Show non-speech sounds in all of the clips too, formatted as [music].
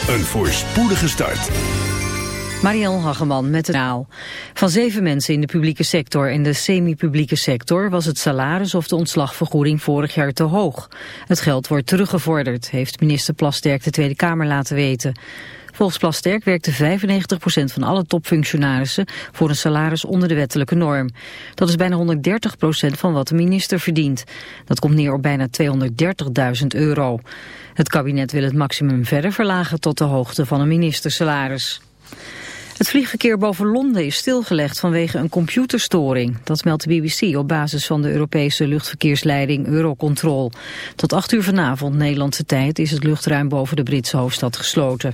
een voorspoedige start. Marielle Hageman met het naal. Van zeven mensen in de publieke sector en de semi-publieke sector was het salaris of de ontslagvergoeding vorig jaar te hoog. Het geld wordt teruggevorderd, heeft minister Plasterk de Tweede Kamer laten weten. Volgens Plasterk werkte 95% van alle topfunctionarissen voor een salaris onder de wettelijke norm. Dat is bijna 130% van wat de minister verdient. Dat komt neer op bijna 230.000 euro. Het kabinet wil het maximum verder verlagen tot de hoogte van een ministersalaris. Het vliegverkeer boven Londen is stilgelegd vanwege een computerstoring. Dat meldt de BBC op basis van de Europese luchtverkeersleiding Eurocontrol. Tot 8 uur vanavond Nederlandse tijd is het luchtruim boven de Britse hoofdstad gesloten.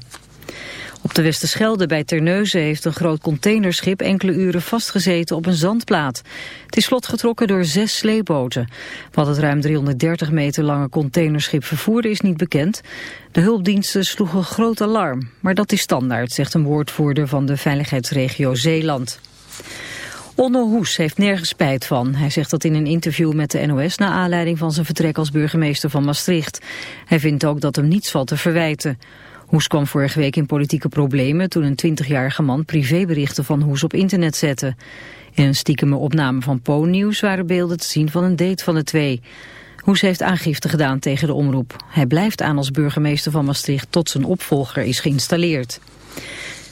Op de Westerschelde bij Terneuzen heeft een groot containerschip enkele uren vastgezeten op een zandplaat. Het is vlot getrokken door zes sleeboten. Wat het ruim 330 meter lange containerschip vervoerde is niet bekend. De hulpdiensten sloegen groot alarm, maar dat is standaard, zegt een woordvoerder van de veiligheidsregio Zeeland. Onno Hoes heeft nergens spijt van. Hij zegt dat in een interview met de NOS... na aanleiding van zijn vertrek als burgemeester van Maastricht. Hij vindt ook dat hem niets valt te verwijten. Hoes kwam vorige week in politieke problemen toen een 20-jarige man privéberichten van Hoes op internet zette. In een stiekeme opname van Po-nieuws waren beelden te zien van een date van de twee. Hoes heeft aangifte gedaan tegen de omroep. Hij blijft aan als burgemeester van Maastricht tot zijn opvolger is geïnstalleerd.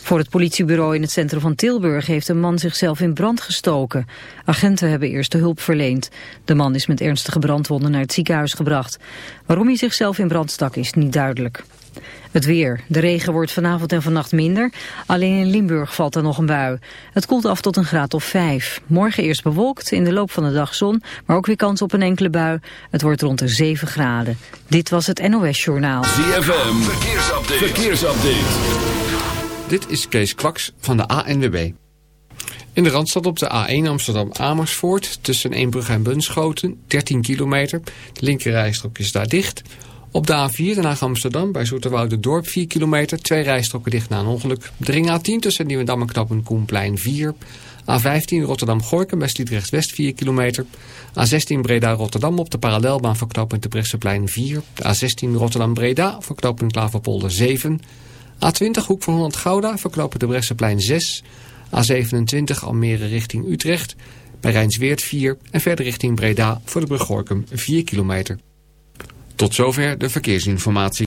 Voor het politiebureau in het centrum van Tilburg heeft een man zichzelf in brand gestoken. Agenten hebben eerste hulp verleend. De man is met ernstige brandwonden naar het ziekenhuis gebracht. Waarom hij zichzelf in brand stak is niet duidelijk. Het weer. De regen wordt vanavond en vannacht minder. Alleen in Limburg valt er nog een bui. Het koelt af tot een graad of 5. Morgen eerst bewolkt, in de loop van de dag zon, maar ook weer kans op een enkele bui. Het wordt rond de 7 graden. Dit was het NOS Journaal. ZFM. Verkeersupdate. Verkeersupdate. Dit is Kees Kwaks van de ANWB. In de Randstad op de A1 Amsterdam-Amersfoort tussen Eembrug en Bunschoten, 13 kilometer. De linkerrijstrook is daar dicht. Op de A4 Den Haag Amsterdam bij Zoeterwoude Dorp 4 kilometer. Twee rijstroken dicht na een ongeluk. De ring A10 tussen Nieuwendam en Knap en Koenplein 4. A15 Rotterdam-Gorkum bij Sliedrecht West 4 kilometer. A16 Breda-Rotterdam op de parallelbaan voor knooppunt de Bresseplein 4. A16 Rotterdam-Breda voor knooppunt Klaverpolder 7. A20 Hoek van Holland Gouda voor knooppunt de Bresseplein 6. A27 Almere richting Utrecht bij Rijnsweert 4. En verder richting Breda voor de brug Gorkum 4 kilometer. Tot zover de verkeersinformatie.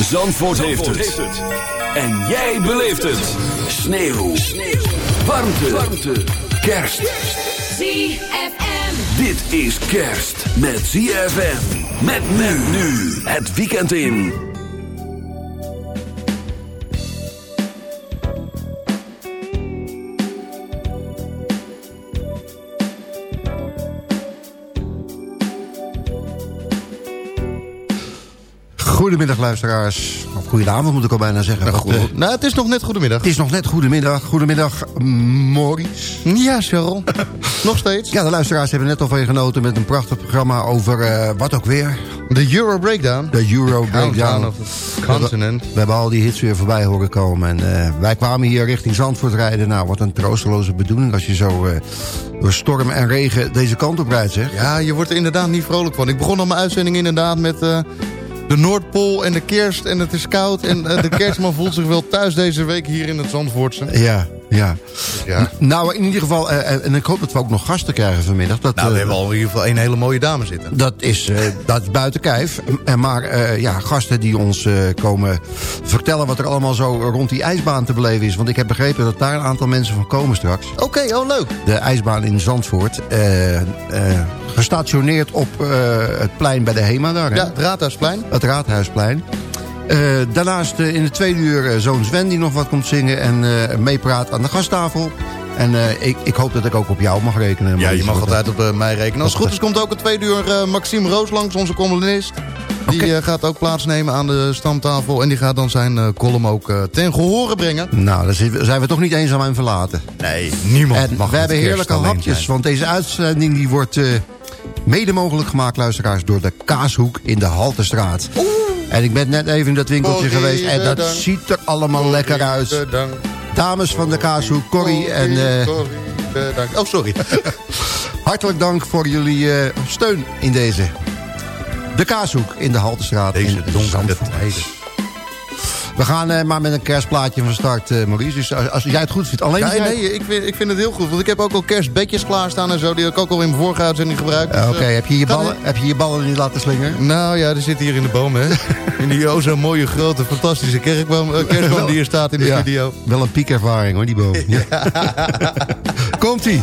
Zandvoort, heeft, het. En jij beleeft het. Sneeuw. Sneeuw. Warmte. Warmte. Kerst. ZFM. Dit is kerst met ZFM. Met men nu. Het weekend in. Goedemiddag luisteraars. Of goedenavond moet ik al bijna zeggen. Nou, nou, het is nog net goedemiddag. het is nog net goedemiddag. Goedemiddag, Maurice. Ja, Cheryl. [laughs] nog steeds. Ja, de luisteraars hebben net al van je genoten met een prachtig programma over eh, wat ook weer. De Euro Breakdown. De Euro Breakdown. of the continent. We hebben al die hits weer voorbij horen komen. En eh, wij kwamen hier richting Zandvoort rijden. Nou, wat een troosteloze bedoeling als je zo door storm en regen deze kant op rijdt, zeg. Ja, je wordt er inderdaad niet vrolijk van. Ik begon al mijn uitzending inderdaad met de Noordpool en de kerst. En het is koud. En eh, de kerstman voelt zich wel thuis deze week hier in het Zandvoortse. Ja, ja. Ja. Nou, in ieder geval, eh, eh, en ik hoop dat we ook nog gasten krijgen vanmiddag. Dat, Nou, we eh, hebben al in ieder geval een hele mooie dame zitten. Dat is, eh, dat is buiten kijf. En maar ja, gasten die ons komen vertellen wat er allemaal zo rond die ijsbaan te beleven is. Want ik heb begrepen dat daar een aantal mensen van komen straks. Oké, oh leuk. De ijsbaan in Zandvoort. gestationeerd op het plein bij de HEMA daar. hè? Ja, het Raadhuisplein. Het Raadhuisplein. Eh, daarnaast eh, in de tweede uur eh, zoon Sven die nog wat komt zingen en eh, meepraat aan de gasttafel. En eh, ik, ik hoop dat ik ook op jou mag rekenen. Ja, je mag altijd op mij rekenen. Als het goed is komt ook het tweede uur eh, Maxime Roos langs, onze columnist. Die eh, gaat ook plaatsnemen aan de stamtafel. En die gaat dan zijn eh, column ook eh, ten gehore brengen. Nou, daar zijn we- zijn we toch niet eenzaam aan verlaten. Nee, niemand En we hebben heerlijke hapjes, want deze uitzending die wordt eh, mede mogelijk gemaakt, luisteraars, door de Kaashoek in de Haltestraat. En ik ben net even in dat winkeltje Corrie, geweest en dat ziet er allemaal lekker uit. Dames van de Kaashoek, Corrie en eh, bedankt. Oh, sorry. [laughs] hartelijk dank voor jullie eh, steun in deze. De Kaashoek in de Haltestraat Deze in donkere tijden. We gaan eh, maar met een kerstplaatje van start, eh, Maurice. Dus als, als jij het goed vindt. Alleen Ja, jij- nee, ik vind, ik vind het heel goed. Want ik heb ook al kerstbedjes klaarstaan en zo. Die heb ik ook al in mijn vorige uitzending gebruikt. Dus, Oké, eh, heb, je je ballen, heb je je ballen niet laten slingeren? Nou ja, die zit hier in de boom, hè. [laughs] In die oh zo mooie, grote, fantastische kerkboom, kerstboom die hier staat in de Ja, studio. Wel een piekervaring hoor, die boom. [laughs] Ja. Komt-ie.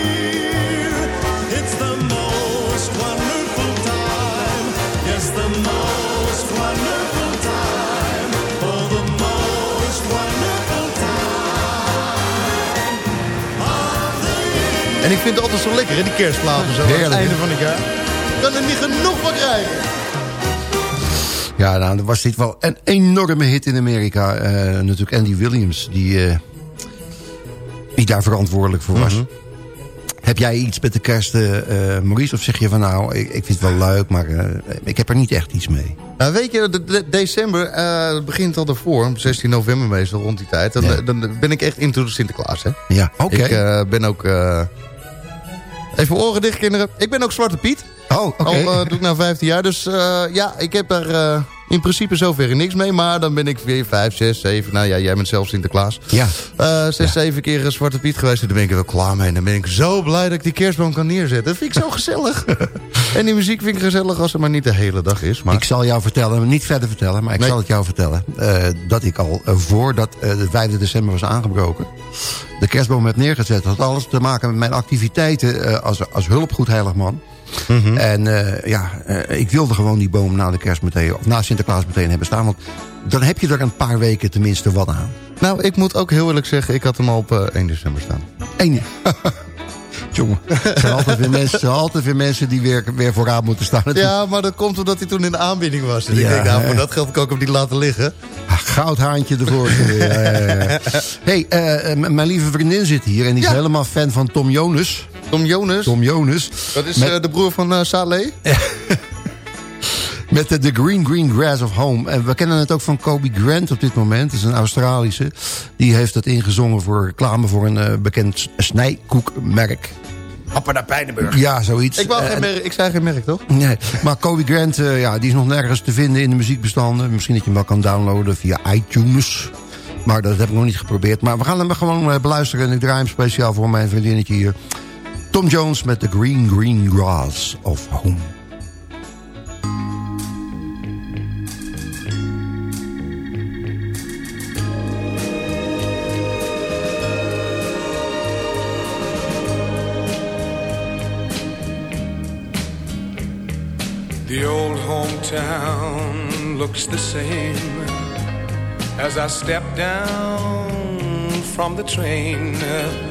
En ik vind het altijd zo lekker, hè, die kerstplaten zo aan het einde van het jaar. Ik kan er niet genoeg van krijgen. Ja, nou, dan was dit wel een enorme hit in Amerika. Eh, natuurlijk Andy Williams, die, eh, die daar verantwoordelijk voor was. Heb jij iets met de kerst, eh, eh, Maurice? Of zeg je van nou, ik, ik vind het wel leuk, maar eh, ik heb er niet echt iets mee? Nou, weet je, de, de- december het begint al daarvoor. 16 november meestal, rond die tijd. Dan, Ja. dan ben ik echt into de Sinterklaas, hè. Ja, oké. Ik ben ook... even oren dicht, kinderen. Ik ben ook Zwarte Piet. Oh, oké. Al doe ik nou 15 jaar. Dus ja, ik heb daar eh, in principe zover niks mee. Maar dan ben ik weer 5, 6, 7. Nou ja, jij bent zelf Sinterklaas. Ja. Eh 6, 7 keer een Zwarte Piet geweest. En daar ben ik er wel klaar mee. En dan ben ik zo blij dat ik die kerstboom kan neerzetten. Dat vind ik zo gezellig. [laughs] en die muziek vind ik gezellig als het maar niet de hele dag is. Maar... Ik zal jou vertellen, niet verder vertellen, maar ik Nee. zal het jou vertellen. eh, dat ik al eh, voordat de 5 december was aangebroken... de kerstboom heb neergezet. Dat had alles te maken met mijn activiteiten als, als hulpgoed Mhm. En eh, ja, eh, ik wilde gewoon die boom na de kerst meteen... of na Sinterklaas meteen hebben staan. Want dan heb je er een paar weken tenminste wat aan. Nou, ik moet ook heel eerlijk zeggen, ik had hem al op eh, 1 december staan. Eén. [laughs] Jongen, er zijn altijd weer mensen, zijn altijd weer mensen die weer, weer vooraan moeten staan. Ja, maar dat komt omdat hij toen in de aanbieding was. En ik denk, nou, voor dat geld kan ik hem niet laten liggen. Ah, Goudhaantje ervoor. ja, [laughs] hey, eh, mijn lieve vriendin zit hier en die is helemaal fan van Tom Jonas. Tom Jonas, Tom Jonas. dat is met, eh, de broer van eh Saleh. [laughs] met de, The Green Green Grass of Home. En we kennen het ook van Kobe Grant op dit moment. Dat is een Australische. Die heeft het ingezongen voor reclame voor een eh, bekend snijkoekmerk. Appenda Pijnenburg. Ja, zoiets. Ik, wou geen merk, ik zei geen merk, toch? Nee, maar Kobe Grant, eh, ja, die is nog nergens te vinden in de muziekbestanden. Misschien dat je hem wel kan downloaden via iTunes. Maar dat heb ik nog niet geprobeerd. Maar we gaan hem gewoon beluisteren. En ik draai hem speciaal voor mijn vriendinnetje hier. Tom Jones met The Green Green Grass of Home. The old hometown looks the same as I step down from the train.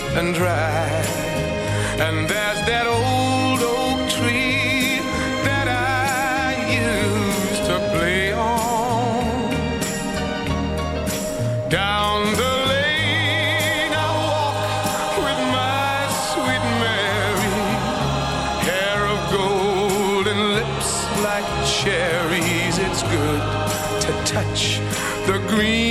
and dry. And there's that old oak tree that I used to play on. Down the lane I walk with my sweet Mary, hair of gold and lips like cherries. It's good to touch the green,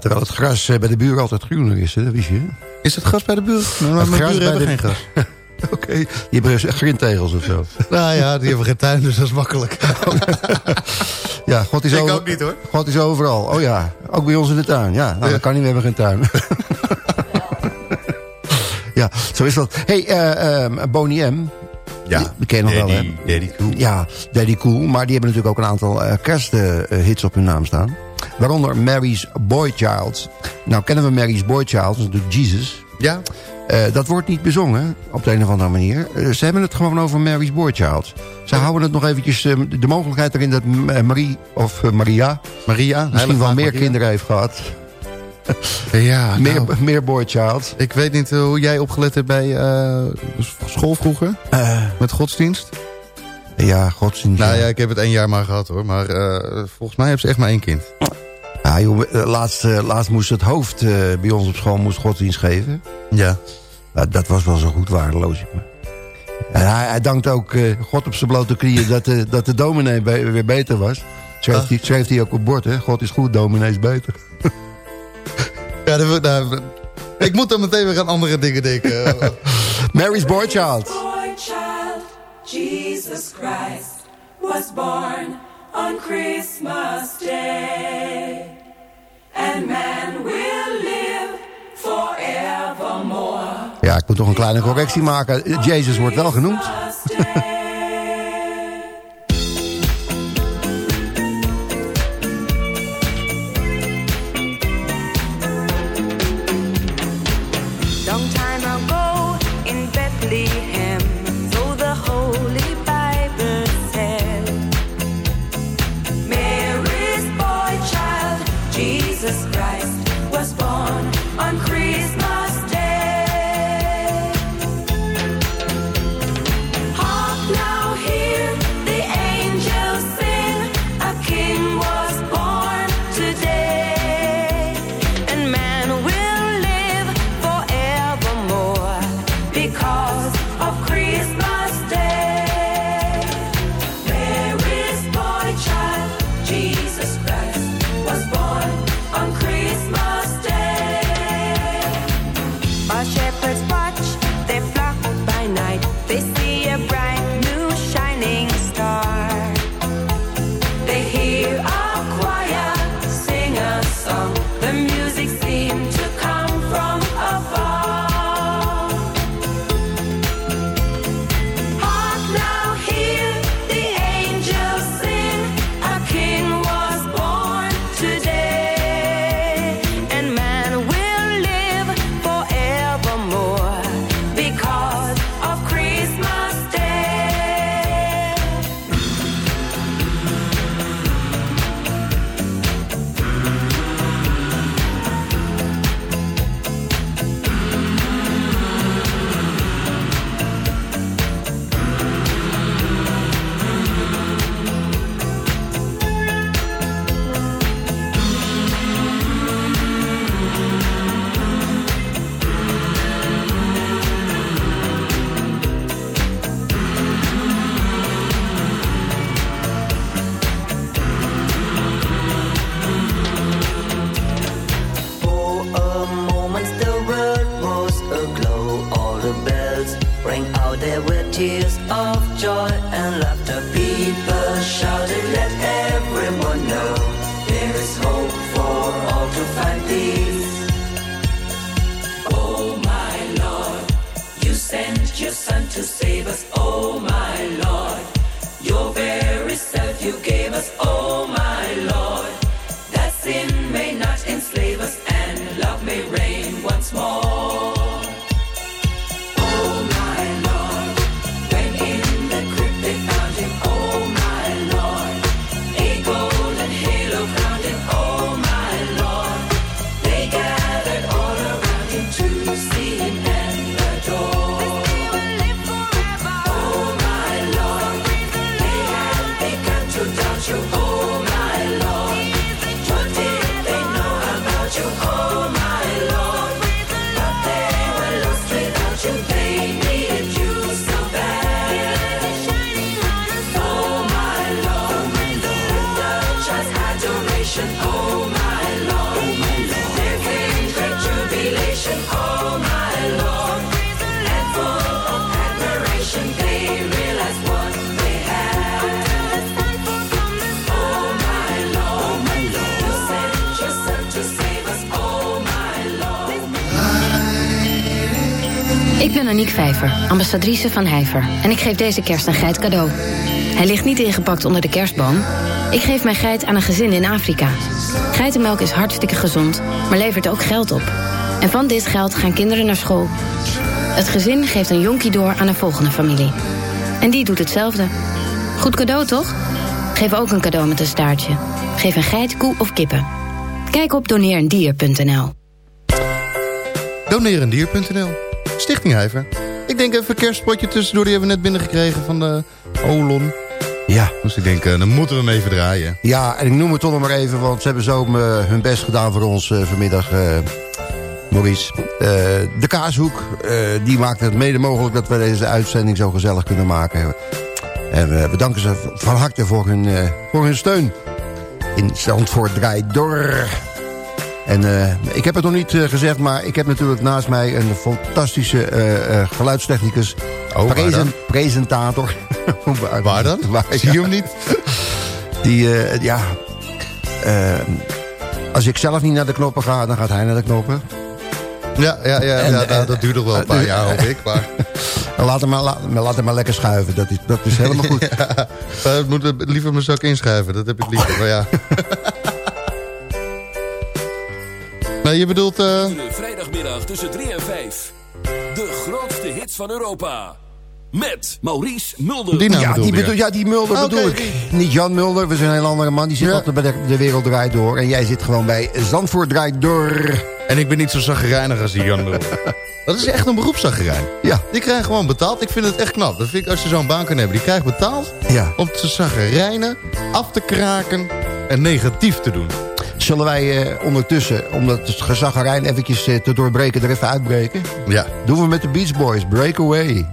terwijl het gras eh, bij de buren altijd groener is, hè? dat wist je. Is het gas bij de buurt? Nou, Het mijn gras buren bij hebben de- geen gas. [laughs] Oké, die hebben grindtegels of zo. Nou ja, die hebben geen tuin, dus dat is makkelijk. [laughs] Ja, God is, Ik over- ook niet, hoor. God is overal. Oh ja, ook bij ons in de tuin. Ja, nou, dat kan niet, we hebben geen tuin. [laughs] ja, zo is dat. hey, eh ehm, Boney M. Ja, Die- die ken je nog wel, hè? Daddy Cool. Ja, Daddy Cool. Maar die hebben natuurlijk ook een aantal eh, kersthits op hun naam staan. Waaronder Mary's Boy Child. Nou, kennen we Mary's Boy Child, dat is natuurlijk Jesus. Ja, Eh, dat wordt niet bezongen, op de een of andere manier. Eh, ze hebben het gewoon over Mary's Boy Child. Ze houden het nog eventjes, eh, de mogelijkheid erin dat eh, Marie, of Maria... Maria. misschien wel meer Maria. kinderen heeft gehad. Ja, Meer, [laughs] nou, meer Boy Child. ik weet niet hoe jij opgelet hebt bij school vroeger. Met godsdienst. ja, godsdienst. Nou ja. ik heb het één jaar maar gehad hoor. Maar volgens mij hebben ze echt maar één kind. Ja, joh, eh, laatst, eh, laatst moest het hoofd eh, bij ons op school moest godsdienst geven. Ja. Nou, dat was wel zo goed waardeloos. En hij, hij dankt ook God op zijn blote knieën dat de, dat de dominee be- weer beter was. Schreef, Ah. hij, ook op bord, hè? God is goed, dominee is beter. [laughs] ja dat, nou, ik moet dan meteen weer aan andere dingen denken. [laughs] Mary's Boy Child. boy child, Jesus Christ, was born on Christmas Day. And man will live forevermore. Ja, ik moet toch een kleine correctie maken. Jezus wordt wel genoemd. There is hope for all to find peace. Oh my Lord, you sent your son to save us. Oh my Lord, your very self you gave us. Oh Ik ben Aniek Vijver, ambassadrice van Heiver. En ik geef deze kerst een geit cadeau. Hij ligt niet ingepakt onder de kerstboom. Ik geef mijn geit aan een gezin in Afrika. Geitenmelk is hartstikke gezond, maar levert ook geld op. En van dit geld gaan kinderen naar school. Het gezin geeft een jonkie door aan een volgende familie. En die doet hetzelfde. Goed cadeau, toch? Geef ook een cadeau met een staartje. Geef een geit, koe of kippen. Kijk op doneerendier.nl. Doneerendier.nl Stichting Heiver. Ik denk even een kerstpotje tussendoor. Die hebben we net binnengekregen van de Olon. Ja. Dus ik denk, eh, dan moeten we hem even draaien. Ja, en ik noem het toch nog maar even, want ze hebben zo eh, hun best gedaan voor ons eh, vanmiddag. Maurice. De Kaashoek, die maakt het mede mogelijk dat we deze uitzending zo gezellig kunnen maken. En we bedanken ze van harte voor hun, voor hun steun. In Zandvoort draait door. En eh, ik heb het nog niet eh, gezegd, maar ik heb natuurlijk naast mij een fantastische eh, geluidstechnicus. Oh, waar presentator. [laughs] Waar dan? Zie je hem niet? Die, ja... als ik zelf niet naar de knoppen ga, dan gaat hij naar de knoppen. Ja, ja, ja, En, ja nou, dat duurt nog wel een paar jaar, hoop ik. Maar... [laughs] Laat hem maar, laat, laat hem maar lekker schuiven. Dat is, dat is helemaal [laughs] goed. ja, eh, moet liever mijn zak inschrijven, dat heb ik liever. Maar ja. Nee, je bedoelt... eh, vrijdagmiddag tussen 3 en 5. De grootste hits van Europa. Met Maurice Mulder. Die ja, die bedoel, ja, die Mulder Ah, bedoel ik. Niet Jan Mulder, we zijn een heel andere man. Die zit Ja. altijd bij de, de wereld draait door. En jij zit gewoon bij Zandvoort draait door. En ik ben niet zo zaggerijnig als die Jan Mulder. [laughs] Dat is echt een beroepszaggerijn. Ja. Die krijgt gewoon betaald. Ik vind het echt knap. Dat vind ik als je zo'n baan kan hebben. Die krijgt betaald Ja. om te zaggerijnen, af te kraken en negatief te doen. Zullen wij eh, ondertussen, om dat gezaggerijn eventjes eh, te doorbreken, er even uitbreken? Ja. Doen we met de Beach Boys, Breakaway.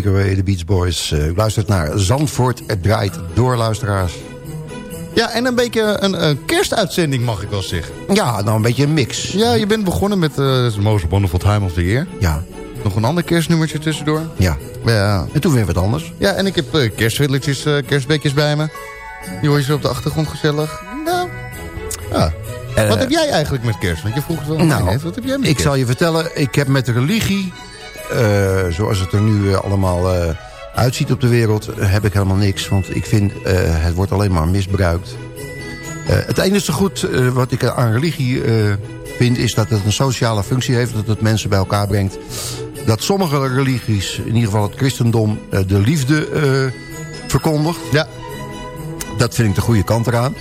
Breakaway, de Beach Boys. Eh, u luistert naar Zandvoort, het draait door, luisteraars. Ja, en een beetje een, een kerstuitzending mag ik wel zeggen. Ja, nou een beetje een mix. Ja, je bent begonnen met uh, Most Wonderful Time of the Year. Ja. Nog een ander kerstnummertje tussendoor. Ja. ja. En toen weer wat anders. Ja, en ik heb uh, kerstwilletjes, uh, kerstbekjes bij me. Die hoor je zo op de achtergrond gezellig. Nou, ja. Uh, wat heb jij eigenlijk met kerst? Want je vroeg het wel nou, net. Wat heb jij met ik kerst? zal je vertellen, ik heb met de religie... zoals het er nu allemaal uitziet op de wereld... heb ik helemaal niks. Want ik vind, het wordt alleen maar misbruikt. het enige goed wat ik aan religie vind... is dat het een sociale functie heeft. Dat het mensen bij elkaar brengt. Dat sommige religies, in ieder geval het christendom... de liefde verkondigt. Ja. Dat vind ik de goede kant eraan.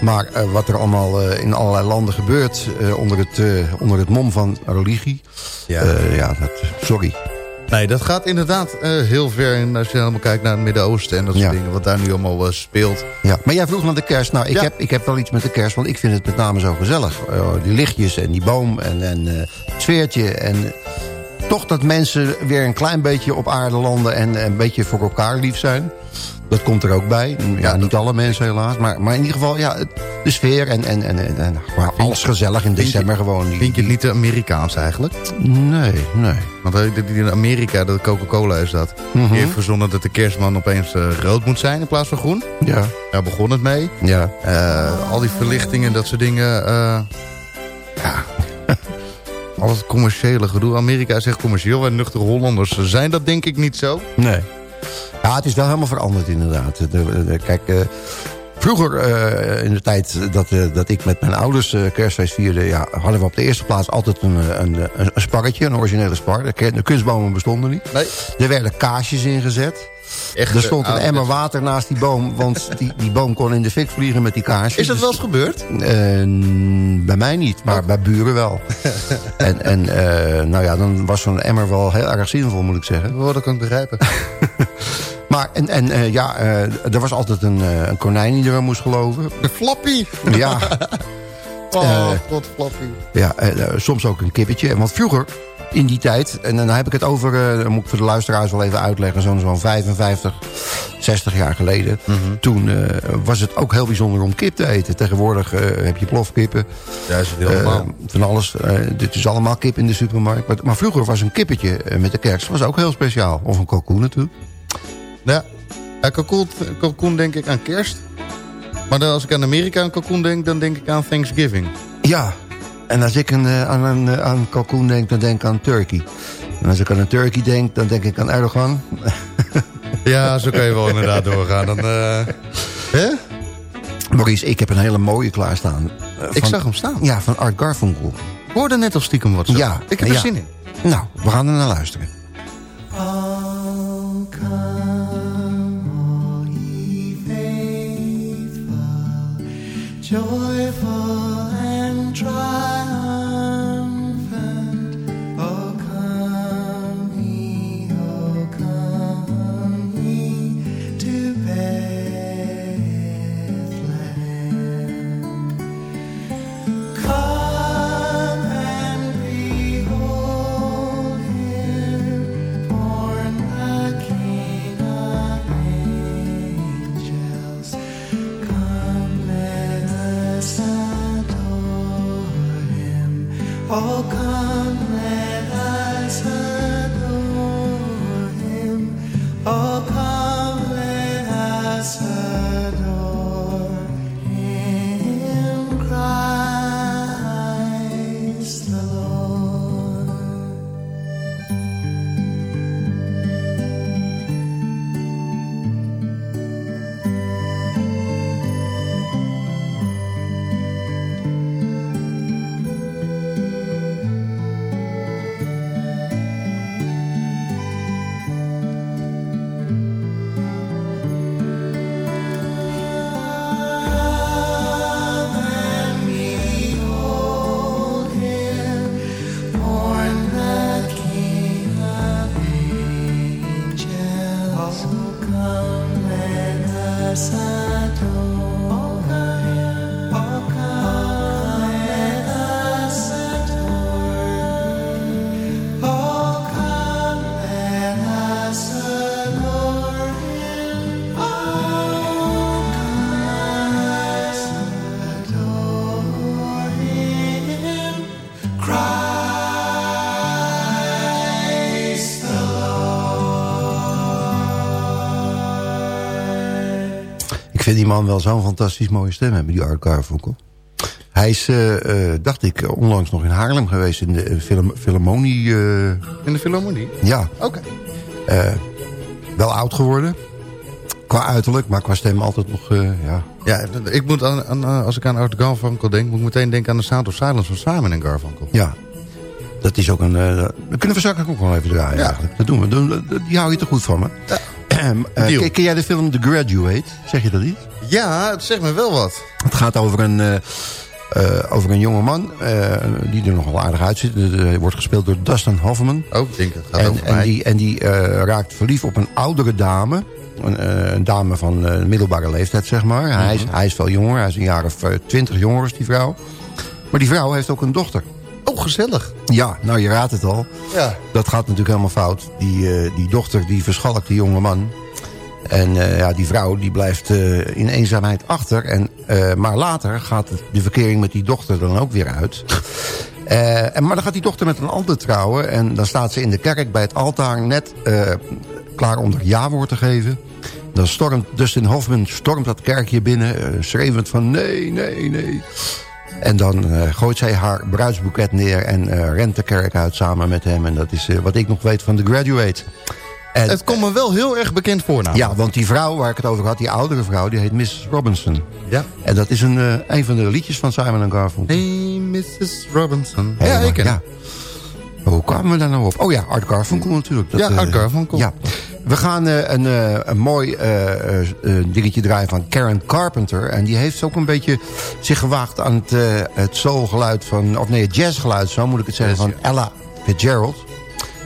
Maar uh, wat er allemaal uh, in allerlei landen gebeurt uh, onder, het, onder het mom van religie... Ja, ja dat, sorry. Nee, dat gaat inderdaad heel ver. Als je helemaal kijkt naar het Midden-Oosten en dat soort Ja. dingen... wat daar nu allemaal speelt. Ja, maar jij vroeg naar de kerst. Nou, ik, Ja. heb, ik heb wel iets met de kerst, want ik vind het met name zo gezellig. Die lichtjes en die boom en, en het sfeertje. En toch dat mensen weer een klein beetje op aarde landen... en een beetje voor elkaar lief zijn. Dat komt er ook bij. Ja, niet alle mensen helaas. Maar, maar in ieder geval, ja, de sfeer en, en, en, en, alles gezellig in december gewoon. Die, Vind je het niet te Amerikaans eigenlijk? Nee, nee. Want eh, in Amerika, dat Coca-Cola is dat. Mhm. Die heeft verzonnen dat de kerstman opeens eh, rood moet zijn in plaats van groen. Ja. Daar begon het mee. Ja. Eh, al die verlichtingen, dat soort dingen. eh, ja. [laughs] Al het commerciële gedoe. Amerika is echt commercieel. En nuchtere Hollanders zijn dat denk ik niet zo. Nee. Ja, het is wel helemaal veranderd inderdaad. De, de- de- kijk, eh, vroeger eh, in de tijd dat, eh, dat ik met mijn ouders kerstfeest vierde... Ja, hadden we op de eerste plaats altijd een, een, een, een sparretje, een originele spar. De kunstbomen bestonden niet. Nee. Er werden kaasjes ingezet. Echt, er stond eh, een emmer water naast die boom, want die, die [laughs] boom kon in de fik vliegen met die kaasjes. Is dat wel eens gebeurd? Eh, bij mij niet, maar bij buren wel. [laughs] en en eh, nou ja, dan was zo'n emmer wel heel erg zinvol, moet ik zeggen. Oh, dat kan ik begrijpen. [laughs] Maar en, en eh, ja, eh, er was altijd een, een konijn die er moest geloven. De flappy. Ja, Oh, god, flappy. ja soms ook een kippetje. Want vroeger, in die tijd, en dan heb ik het over... dan moet ik voor de luisteraars wel even uitleggen... zo'n zo'n 55, 60 jaar geleden. Mhm. Toen eh, was het ook heel bijzonder om kip te eten. Tegenwoordig eh, heb je plofkippen. Ja, is het helemaal. Van alles. Dit is allemaal kip in de supermarkt. Maar, maar vroeger was een kippetje met de kerst was ook heel speciaal. Of een kalkoen natuurlijk. Ja, ja kalkoen, kalkoen denk ik aan kerst. Maar dan als ik aan Amerika aan kalkoen denk, dan denk ik aan Thanksgiving. Ja, en als ik een, eh, aan een eh, aan kalkoen denk, dan denk ik aan turkey. En als ik aan een turkey denk, dan denk ik aan Erdogan. [laughs] Ja, zo kan je wel inderdaad doorgaan. Dan, eh, hè? Maurice, ik heb een hele mooie klaarstaan. Ik zag hem staan. Ja, van Art Garfunkel. Ik hoorde net al stiekem wat zo. Ja, Ik heb er ja. zin in. Nou, we gaan er naar luisteren. Joyful vind die man wel zo'n fantastisch mooie stem hebben, die Art Garfunkel. Hij is, eh, eh, dacht ik, onlangs nog in Haarlem geweest in de film, Philharmonie. eh, In de Philharmonie? ja. Oké. Wel oud geworden. Qua uiterlijk, maar qua stem altijd nog, ja. Ja, ik moet aan, aan, als ik aan Art Garfunkel denk... moet ik meteen denken aan de Sound of Silence van Simon en Garfunkel. Ja. Dat is ook een... dat kunnen we straks ook wel even draaien Ja. eigenlijk. Dat doen we. Die hou je te goed van me. Eh, Deal. Ken, ken jij de film The Graduate? Zeg je dat niet? Ja, het zegt me wel wat. Het gaat over een, eh, eh, over een jonge man eh, die er nogal aardig uitziet. Hij wordt gespeeld door Dustin Hoffman. Oh, ik denk gaat En, en die, en die eh, raakt verliefd op een oudere dame. Een, eh, een dame van eh, middelbare leeftijd, zeg maar. hij, is, hij is veel jonger. Hij is een jaar of eh, twintig jonger als die vrouw. Maar die vrouw heeft ook een dochter. Oh, gezellig. Ja, nou je raadt het al. Ja. Dat gaat natuurlijk helemaal fout. Die, eh, die dochter die verschalkt die jonge man. En eh, ja, die vrouw die blijft eh, in eenzaamheid achter. En, maar later gaat het- de verkering met die dochter dan ook weer uit. [laughs] En, maar dan gaat die dochter met een ander trouwen. En dan staat ze in de kerk bij het altaar net klaar om er ja-woord te geven. Dan stormt Dustin Hoffman stormt dat kerkje binnen. schreeuwend van nee, nee, nee. En dan eh, gooit zij haar bruidsboeket neer en eh, rent de kerk uit samen met hem. En dat is eh, wat ik nog weet van The Graduate. En, Het komt me wel heel erg bekend voor namelijk. ja, want die vrouw waar ik het over had, die oudere vrouw, die heet Mrs. Robinson. Ja. En dat is een, een van de liedjes van Simon Garfunkel. Hey, Mrs. Robinson. ja, Helemaal, ik ken ja. Hoe kwamen we daar nou op? Oh ja, Art Garfunkel natuurlijk. Ja, eh, Art Garfunkel. Ja. We gaan eh, een, eh, een mooi eh, dingetje draaien van Karen Carpenter. En die heeft ook een beetje zich gewaagd aan het, het soulgeluid van... Of nee, het jazzgeluid, zo moet ik het zeggen, van Ella Fitzgerald.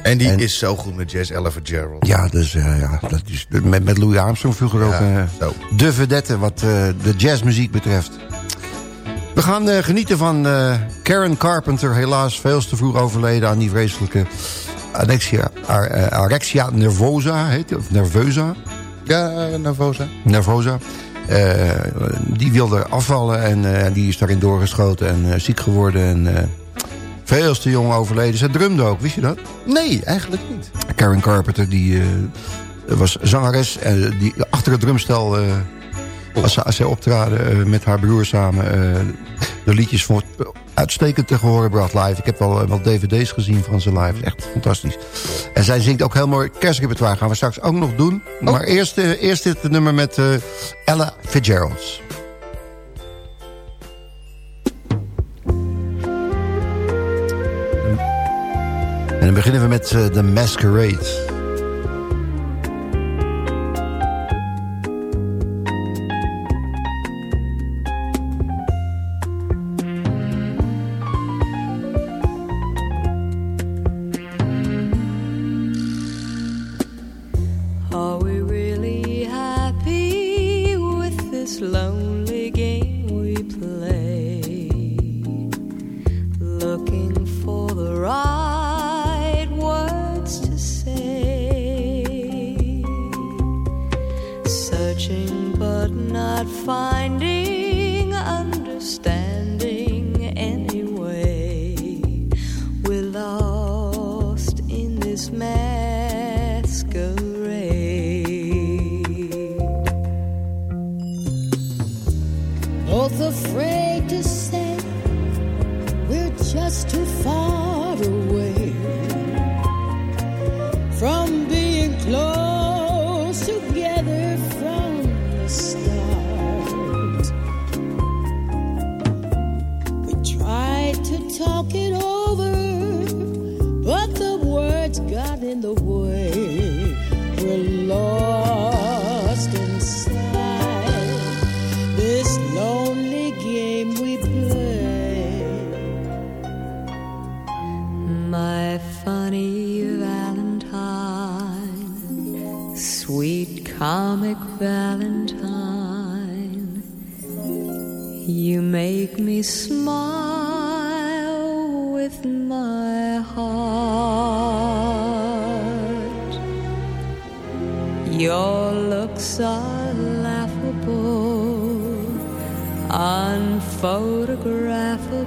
En die En- is zo goed met jazz, Ella Fitzgerald. Ja, dus, ja dat is, met, met Louis Armstrong vroeger ook Ja, zo. de vedette wat de jazzmuziek betreft. We gaan genieten van Karen Carpenter, helaas veel te vroeg overleden aan die vreselijke anorexia, ar- eh, nervosa, heet of nerveusa. Ja, Nervosa. Nervosa. Eh, die wilde afvallen en eh, die is daarin doorgeschoten en ziek geworden. En veel te jong overleden. Ze drumde ook, wist je dat? Nee, eigenlijk niet. Karen Carpenter die was zangeres. En die, achter het drumstel, als, ze, als zij optraden eh, met haar broer samen... eh, de liedjes voor uitstekend te horen bracht live. Ik heb wel, eh, wel dvd's gezien van ze live. Echt fantastisch. En zij zingt ook heel mooi kerstrepertoire. Gaan we straks ook nog doen. Maar eerst, eerst dit nummer met Ella Fitzgerald. En dan beginnen we met The Masquerade. Searching but not finding understanding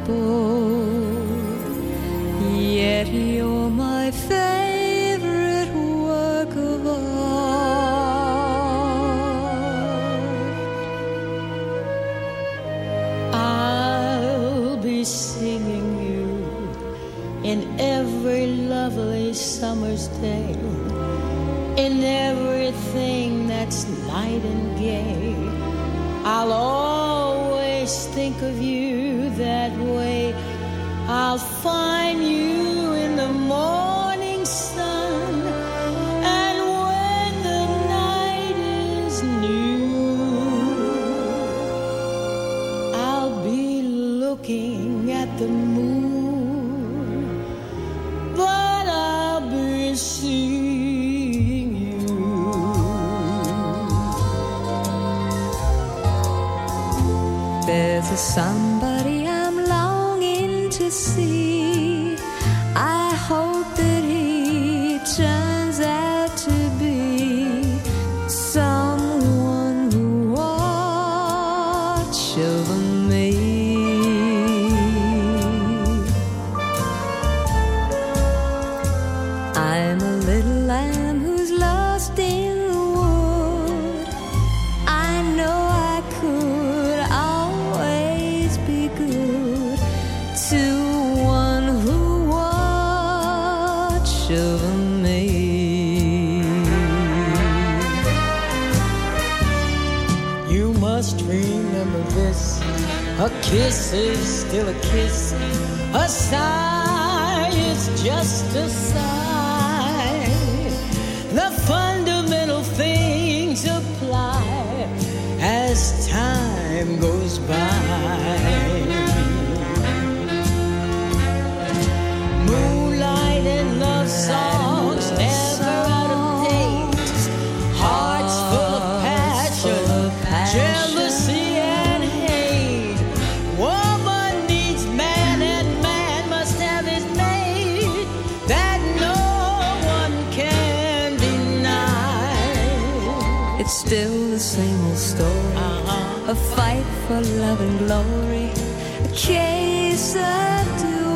por that way. I'll find you in the morning sun. And when the night is new, I'll be looking at the moon. But I'll be seeing you. There's a somebody kiss is still a kiss. A sigh It's still the same old story. Uh-huh. A fight for love and glory. A case of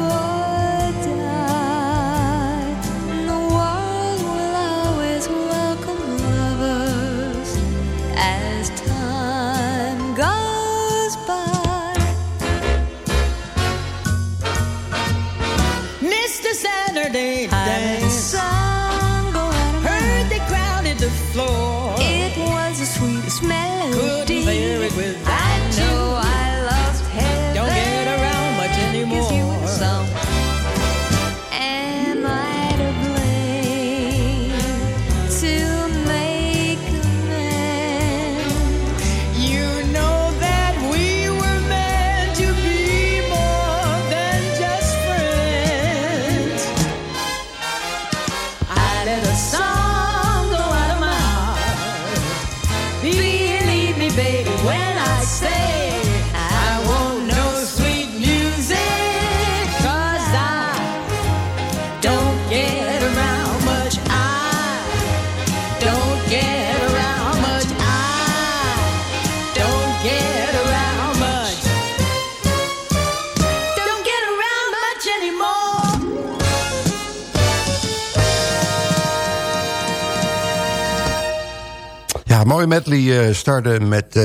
Mooie medley eh starten met eh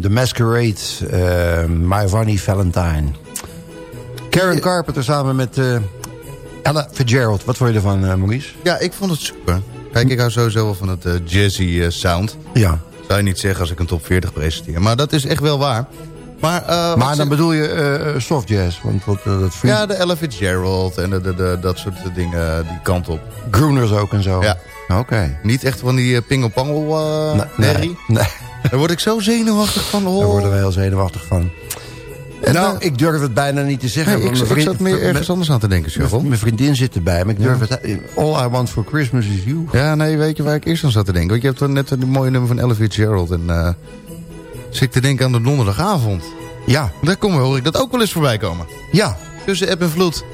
The Masquerade, eh My Funny Valentine. Karen Carpenter samen met Ella Fitzgerald. Wat vond je ervan, Maurice? Ja, ik vond het super. Kijk, ik hou sowieso wel van het jazzy sound. Ja. Zou je niet zeggen als ik een top 40 presenteer. Maar dat is echt wel waar. Maar, eh, Maar dan bedoel je eh, soft jazz, want wat, eh, dat vriend... Ja, de Ella Fitzgerald en de, de, de- dat soort dingen, die kant op. Groeners ook en zo. Ja. Oké. Niet echt van die eh, pingel-pangel eh Nee, [laughs] nee. Daar word ik zo zenuwachtig van. Oh. Daar worden we heel zenuwachtig van. nou, ik durf het bijna niet te zeggen. Nee, ik, mijn zat vriend- meer ergens anders aan te denken, Shuffle. mijn vriendin zit erbij, maar ik durf het... All I want for Christmas is you. Ja, nee, weet je waar ik eerst aan zat te denken? Want je hebt net een mooie nummer van Ella Fitzgerald. En eh zit ik te denken aan de donderdagavond. Ja. Daar kom, hoor ik dat ook wel eens voorbij komen. Ja. Tussen app en vloed.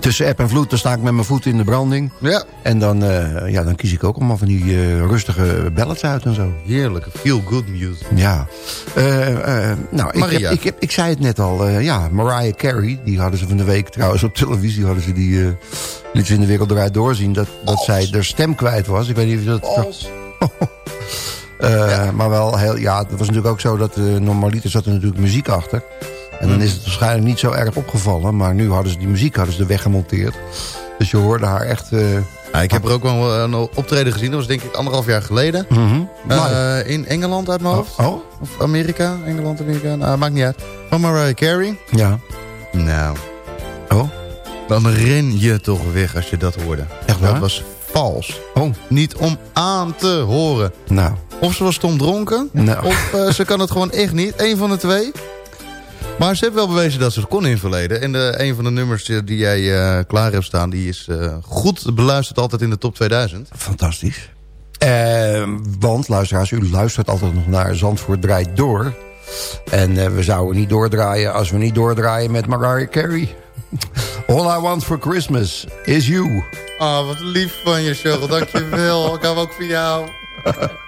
Tussen app en vloed, dan sta ik met mijn voet in de branding. Ja. En dan, eh, ja, dan kies ik ook allemaal van die eh, rustige ballads uit en zo. Heerlijke, feel-good music. Ja. Eh, nou, ik, heb, ik, heb, ik zei het net al. ja, Mariah Carey. Die hadden ze van de week [laughs] trouwens op televisie. Hadden ze die, eh liet ze in de wereld eruit doorzien. Dat, dat zij haar stem kwijt was. Ik weet niet of je dat... [laughs] Eh, Maar wel heel... Ja, het was natuurlijk ook zo dat... eh normaliter zat er natuurlijk muziek achter. En dan is het waarschijnlijk niet zo erg opgevallen. Maar nu hadden ze die muziek hadden ze er weggemonteerd. Dus je hoorde haar echt... eh, Ja, ik heb er ook wel een optreden gezien. Dat was denk ik anderhalf jaar geleden. Mhm. Eh, in Engeland uit mijn hoofd. Oh, Of Amerika. Engeland, Amerika. Nou, maakt niet uit. Van Mariah Carey. Ja. Nou. Oh. Dan ren je toch weg als je dat hoorde. Echt waar? Dat was vals. Oh. Niet om aan te horen. Nou. Of ze was stom dronken. Nou. Of eh, ze kan het gewoon echt niet. Eén van de twee. Maar ze heeft wel bewezen dat ze het kon in het verleden. En de, een van de nummers eh, die jij eh, klaar hebt staan... die is eh, goed beluisterd altijd in de top 2000. Fantastisch. Eh, want, luisteraars, u luistert altijd nog naar Zandvoort draait door. En eh, we zouden niet doordraaien als we niet doordraaien met Mariah Carey. [laughs] All I want for Christmas is you. Ah, wat lief van je, Cheryl. Dankjewel. Ik hou ook van jou. [laughs]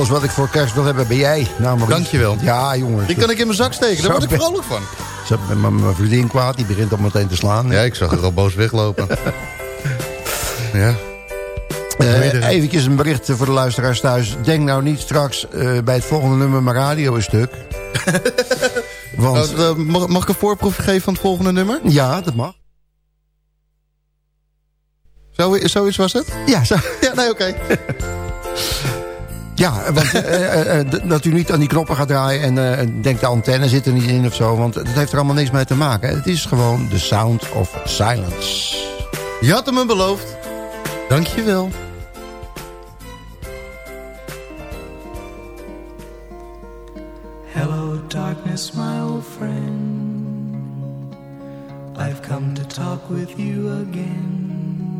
Alles wat ik voor kerst wil hebben, ben jij. Nou, Maurice. Dankjewel. Ja, jongens. Die kan ik in mijn zak steken. Daar word ik vrolijk van. Zo, Mijn mijn vriendin kwaad, die begint al meteen te slaan. Ja, ik zag er al boos weglopen. [laughs] ja. Eh eventjes een bericht voor de luisteraars thuis. Denk nou niet straks eh, bij het volgende nummer mijn radio is stuk. [laughs] Want, Oh, eh, mag, mag ik een voorproefje geven van het volgende nummer? Ja, dat mag. Zo, zoiets was het? Ja, zo. Ja, nee, oké. [laughs] Ja, want eh, eh, eh, dat u niet aan die knoppen gaat draaien en en denkt de antenne zit er niet in of zo. Want dat heeft er allemaal niks mee te maken. Het is gewoon The Sound of Silence. Je had hem me beloofd. Dankjewel. Hello, darkness, my old friend. I've come to talk with you again.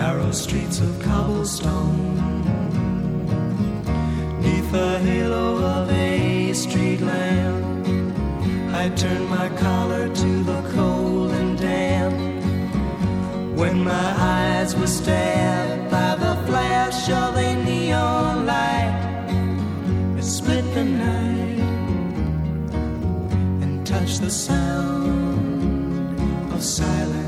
narrow streets of cobblestone. Neath the halo of a street lamp, I turned my collar to the cold and damp. When my eyes were stabbed by the flash of a neon light, it split the night and touched the sound of silence.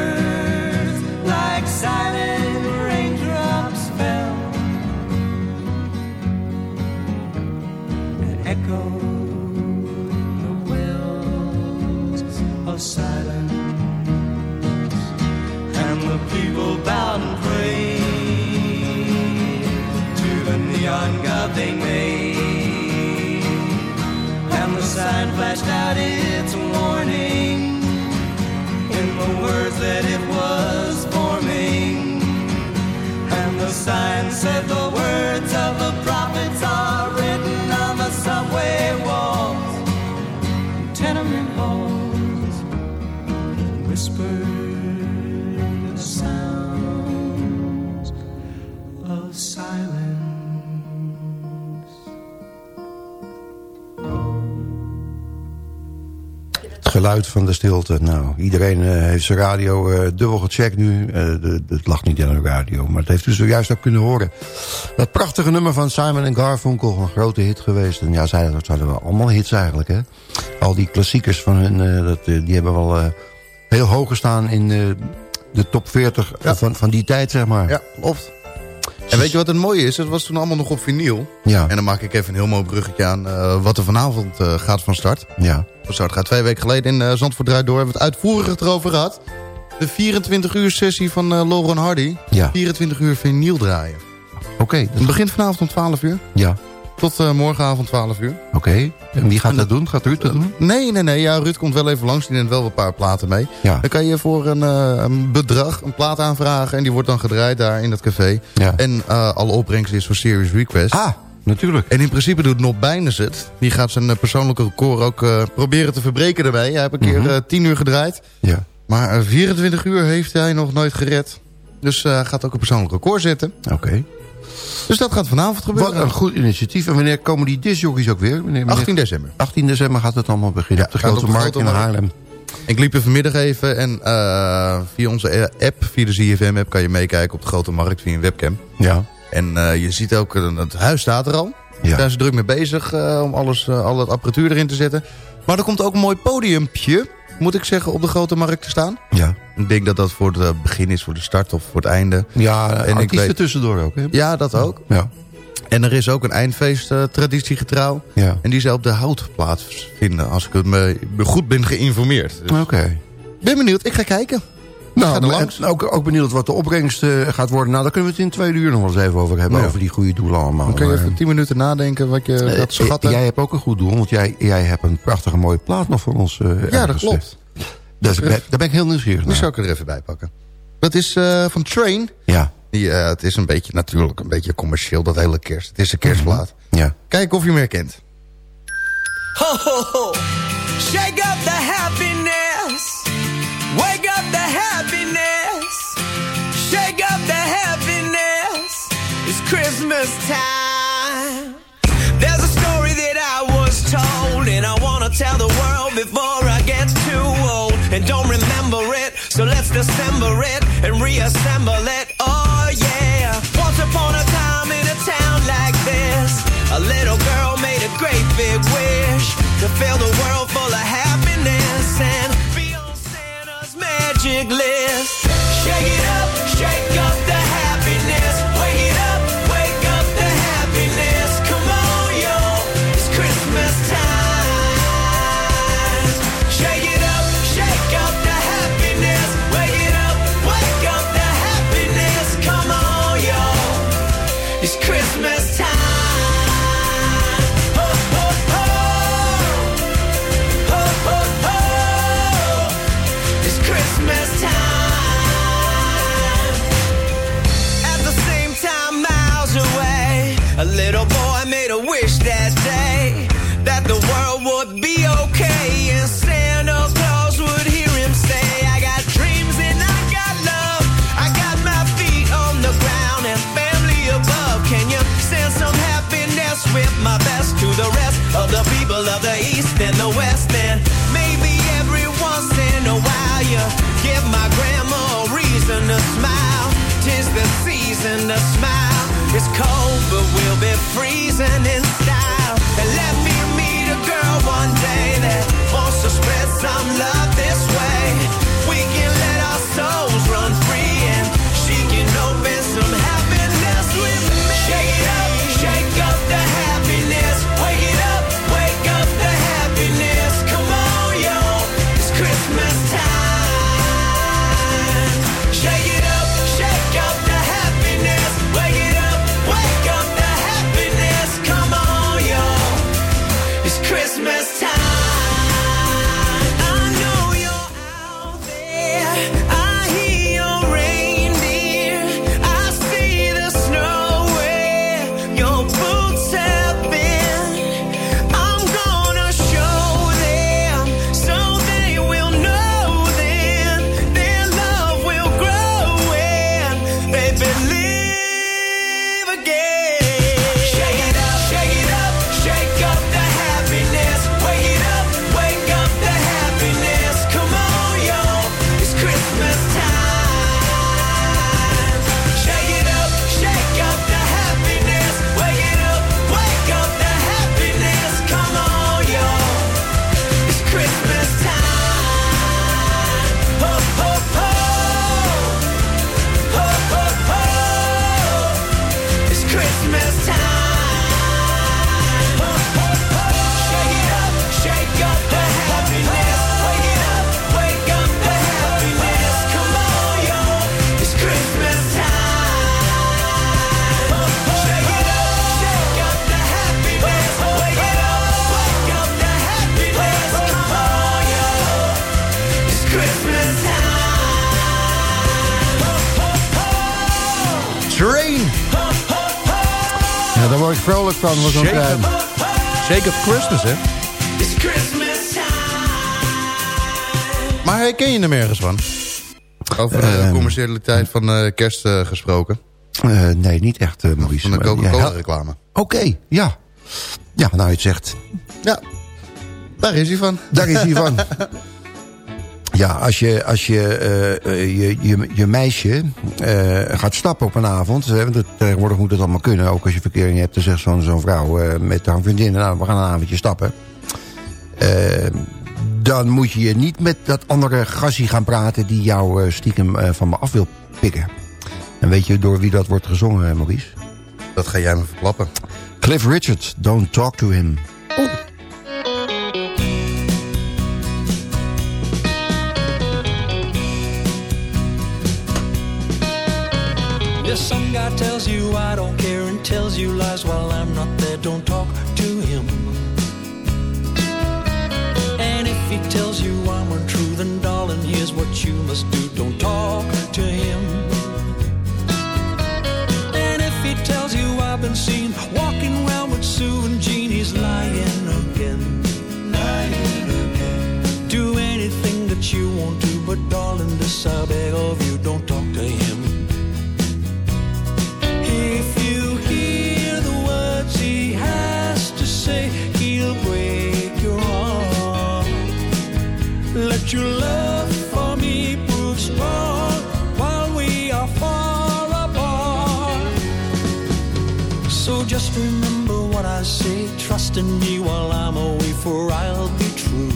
silence. And the people bowed and prayed to the neon god they made. And the sign flashed out its warning in the words that it was forming. And the sign said the words of the prophets are geluid van de stilte. Nou, iedereen eh, heeft zijn radio eh, dubbel gecheckt nu. Eh, Het lag niet aan de radio, maar het heeft u zojuist ook kunnen horen. Dat prachtige nummer van Simon en Garfunkel, een grote hit geweest. En ja, zij- dat hadden we allemaal hits eigenlijk, hè. Al die klassiekers van hun, dat, die hebben wel heel hoog gestaan in de top 40 van, van die tijd, zeg maar. Ja, klopt. En weet je wat het mooie is? Het was toen allemaal nog op vinyl. Ja. En dan maak ik even een heel mooi bruggetje aan eh, wat er vanavond eh, gaat van start. Ja. Van start gaat twee weken geleden in eh, Zandvoort Draait Door. Hebben we het uitvoerig erover gehad. De 24 uur sessie van Lauren Hardy. Ja. 24 uur vinyl draaien. Oké. Het begint vanavond om 12 uur. Ja. Tot eh, morgenavond 12 uur. Oké. En wie gaat dat doen? Gaat Ruud dat doen? Nee, nee, nee. Ja, Ruud komt wel even langs. Die neemt wel een paar platen mee. Ja. Dan kan je voor een, eh, een bedrag een plaat aanvragen. En die wordt dan gedraaid daar in dat café. Ja. En eh, alle opbrengst is voor Serious Request. Ah, natuurlijk. En in principe doet Nob Bijnes het. Die gaat zijn eh, persoonlijke record ook eh, proberen te verbreken daarbij. Hij heeft een keer Mhm. eh, 10 uur gedraaid. Ja. Maar eh, 24 uur heeft hij nog nooit gered. Dus eh, hij gaat ook een persoonlijk record zetten. Oké. Dus dat gaat vanavond gebeuren. Wat een goed initiatief. En wanneer komen die discjockeys ook weer? Wanneer, wanneer- 18 december. 18 december gaat het allemaal beginnen. op de Grote Markt in. Haarlem. Ik liep er vanmiddag even en eh, via onze app, via de ZFM-app... kan je meekijken op de Grote Markt via een webcam. Ja. En eh, je ziet ook, eh, het huis staat er al. Ja. Daar zijn ze druk mee bezig om alles, al het apparatuur erin te zetten. Maar er komt ook een mooi podiumpje, moet ik zeggen, op de Grote Markt te staan. Ja. Ik denk dat dat voor het begin is, voor de start of voor het einde. Ja, En ik artiesten weet- tussendoor ook. Hè? Ja, dat ook. Ja. En er is ook een eindfeest uh, traditiegetrouw. Ja. En die zal op de hout plaatsvinden, als ik het me goed ben geïnformeerd. Dus Oké. Ben benieuwd, ik ga kijken. Nou, en ook, ook benieuwd wat de opbrengst eh, gaat worden. Nou, daar kunnen we het in twee uur nog wel eens even over hebben. Ja. Over die goede doelen allemaal. Dan kun je even tien minuten nadenken wat je eh, gaat schatten. eh, jij hebt ook een goed doel, want jij, jij hebt een prachtige mooie plaat nog voor ons. eh, ja, dat klopt. eh. Dus daar ben, daar ben ik heel nieuwsgierig Die naar. zou ik er even bij pakken. Dat is eh, van Train. Ja. Die, eh, het is een beetje natuurlijk een beetje commercieel, dat hele kerst. Het is een kerstplaat. Ja. Kijk of je hem herkent. Ho, ho, ho. Shake Christmas time. There's a story that I was told, and I want to tell the world before I get too old. And don't remember it, so let's dissemble it and reassemble it. Oh, yeah. Once upon a time in a town like this, a little girl made a great big wish to fill the world full of happiness and be on Santa's magic list. Shake it up East and the West? And maybe every once in a while you give my grandma a reason to smile. Tis the season to smile. It's cold, but we'll be freezing in style. And let me meet a girl one day that wants to spread some love this way. Word ik vrolijk van. Was zo'n Shake trein. up Christmas, hè? It's Christmas time. Maar herken je hem ergens van? Over de Ehm. commercialiteit van eh, kerst eh, gesproken. Eh, nee, niet echt, eh, Maurice. Van de Maar- ja, Coca-Cola ja. reclame. Oké, ja. Ja, nou je het zegt. Ja, daar is hij van. Daar is hij van. [laughs] Ja, als je, als je, eh, eh, je, je, je meisje eh, gaat stappen op een avond... Hè, tegenwoordig moet het allemaal kunnen... ook als je verkering hebt, dan zegt zo'n zo'n vrouw eh, met haar vriendin... nou, we gaan een avondje stappen. Dan moet je je niet met dat andere gassie gaan praten... die jou eh, stiekem eh, van me af wil pikken. En weet je door wie dat wordt gezongen, Maurice? Dat ga jij me verklappen. Cliff Richard, Don't Talk to Him. Yes, some guy tells you I don't care and tells you lies while I'm not there. Don't talk So just remember what I say, trust in me while I'm away, for I'll be true.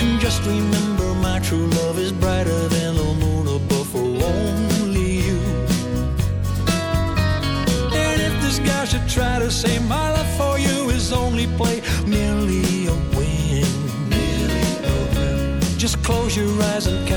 And just remember my true love is brighter than the moon above for only you. And if this guy should try to say my love for you is only play, merely a win, merely a win. Just close your eyes and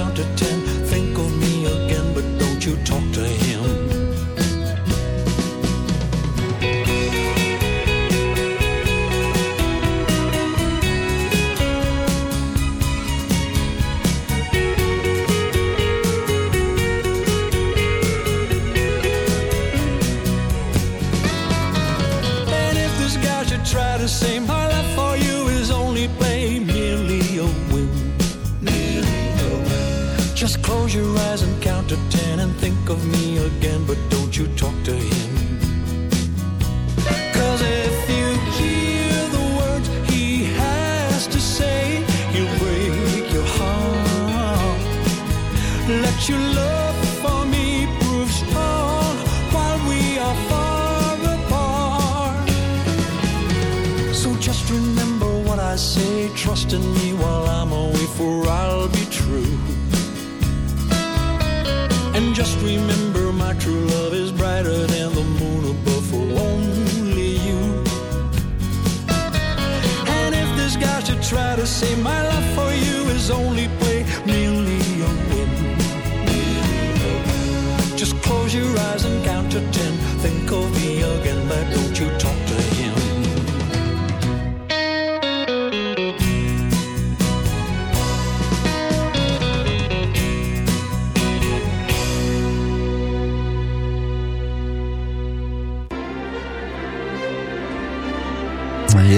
talk to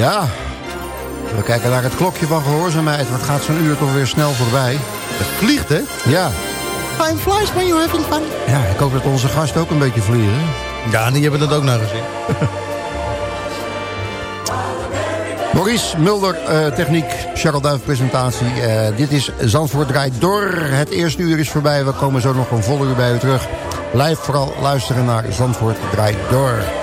Ja. We kijken naar het klokje van gehoorzaamheid. Wat gaat zo'n uur toch weer snel voorbij? Het vliegt, hè? Ja. Time flies when you're having fun. Ja, ik hoop dat onze gasten ook een beetje vliegen. Ja, die hebben dat ook naar gezien. [laughs] Maurice Mulder, eh, techniek, Charles Duif presentatie. Eh, dit is Zandvoort draait door. Het eerste uur is voorbij. We komen zo nog een volle uur bij u terug. Blijf vooral luisteren naar Zandvoort draait door.